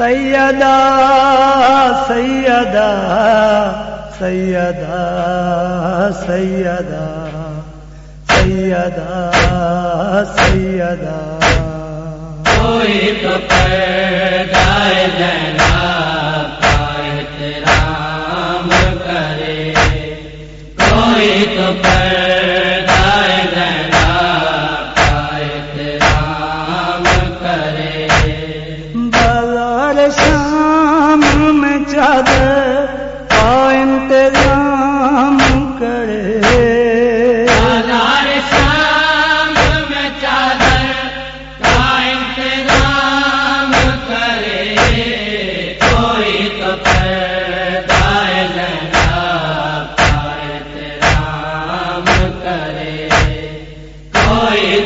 سیدا سیدا سیدا سیدا سیدا سیدا کوئی تو پیدا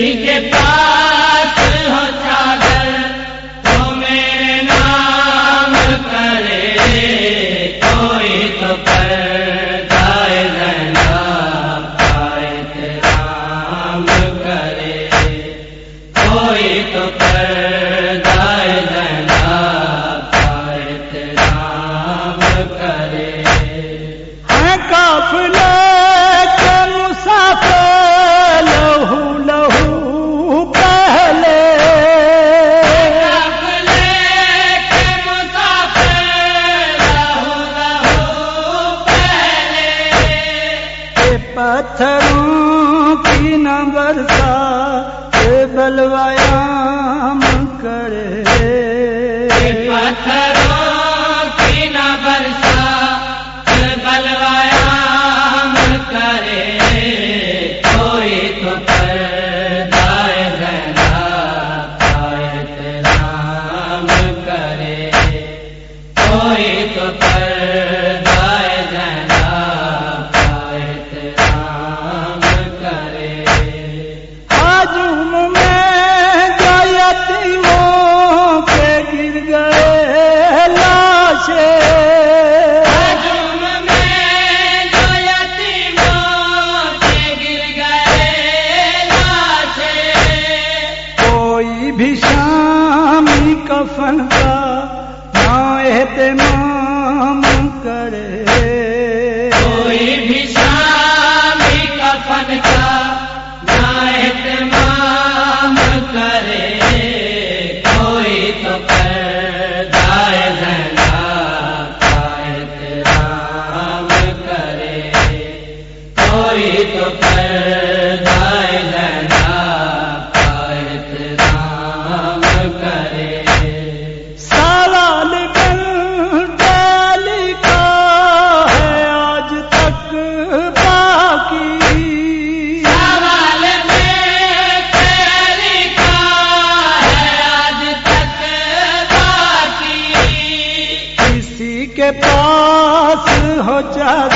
کے من سوچا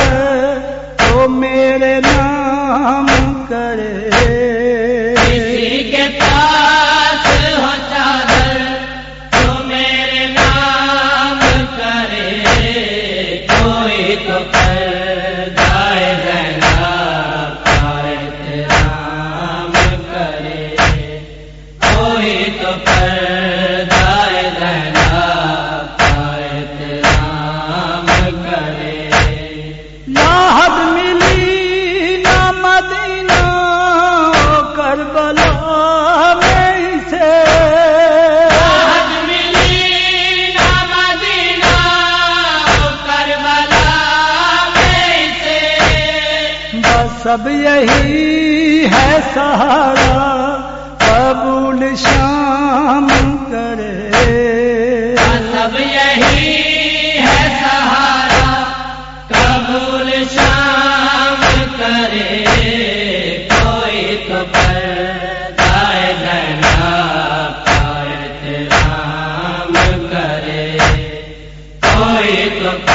سب یہی ہے سہارا، قبول شام کرے۔ سب یہی ہے سہارا شام کرے۔ کوئی تو کرے۔ کوئی تو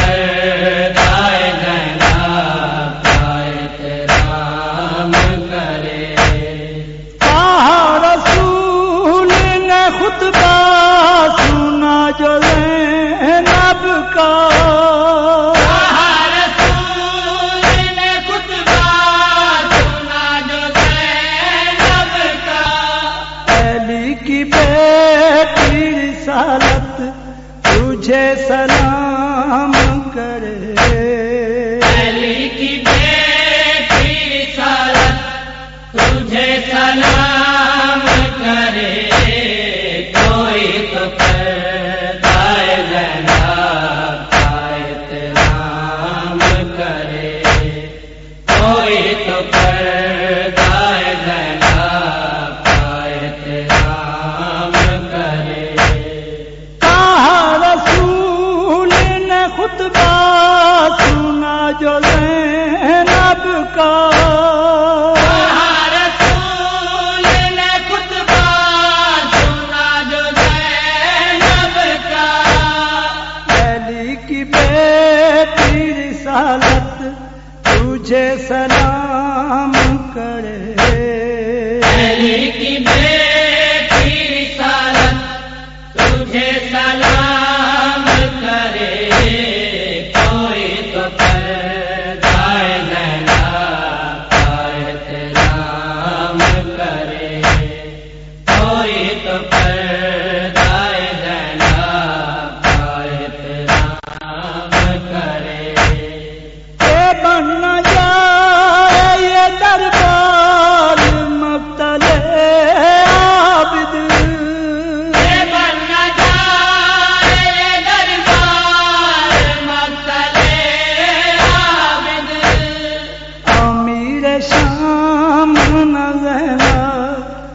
شام نظنا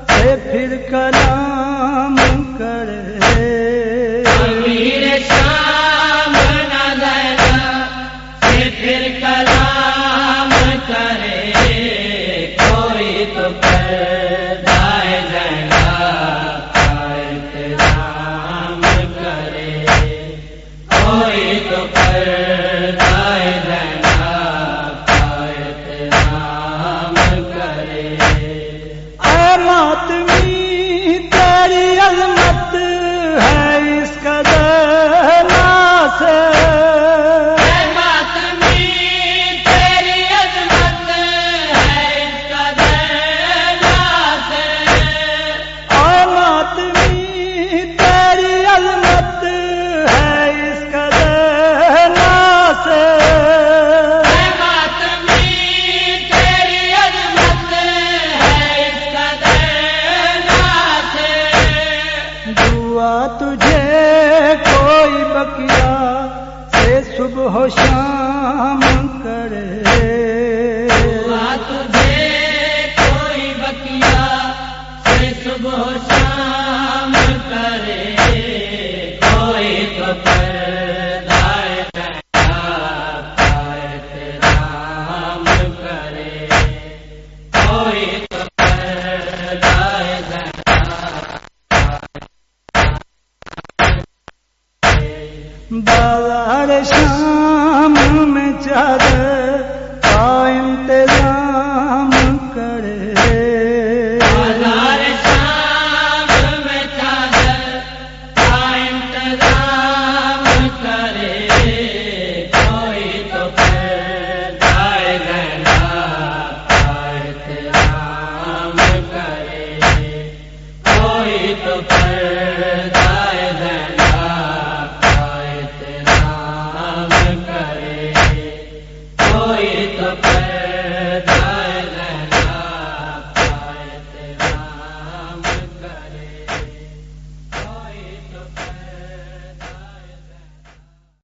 سے پھر کلام کرے۔